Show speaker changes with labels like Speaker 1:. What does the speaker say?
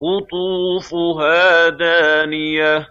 Speaker 1: قُطُوفُهَا دَانِيَةٌ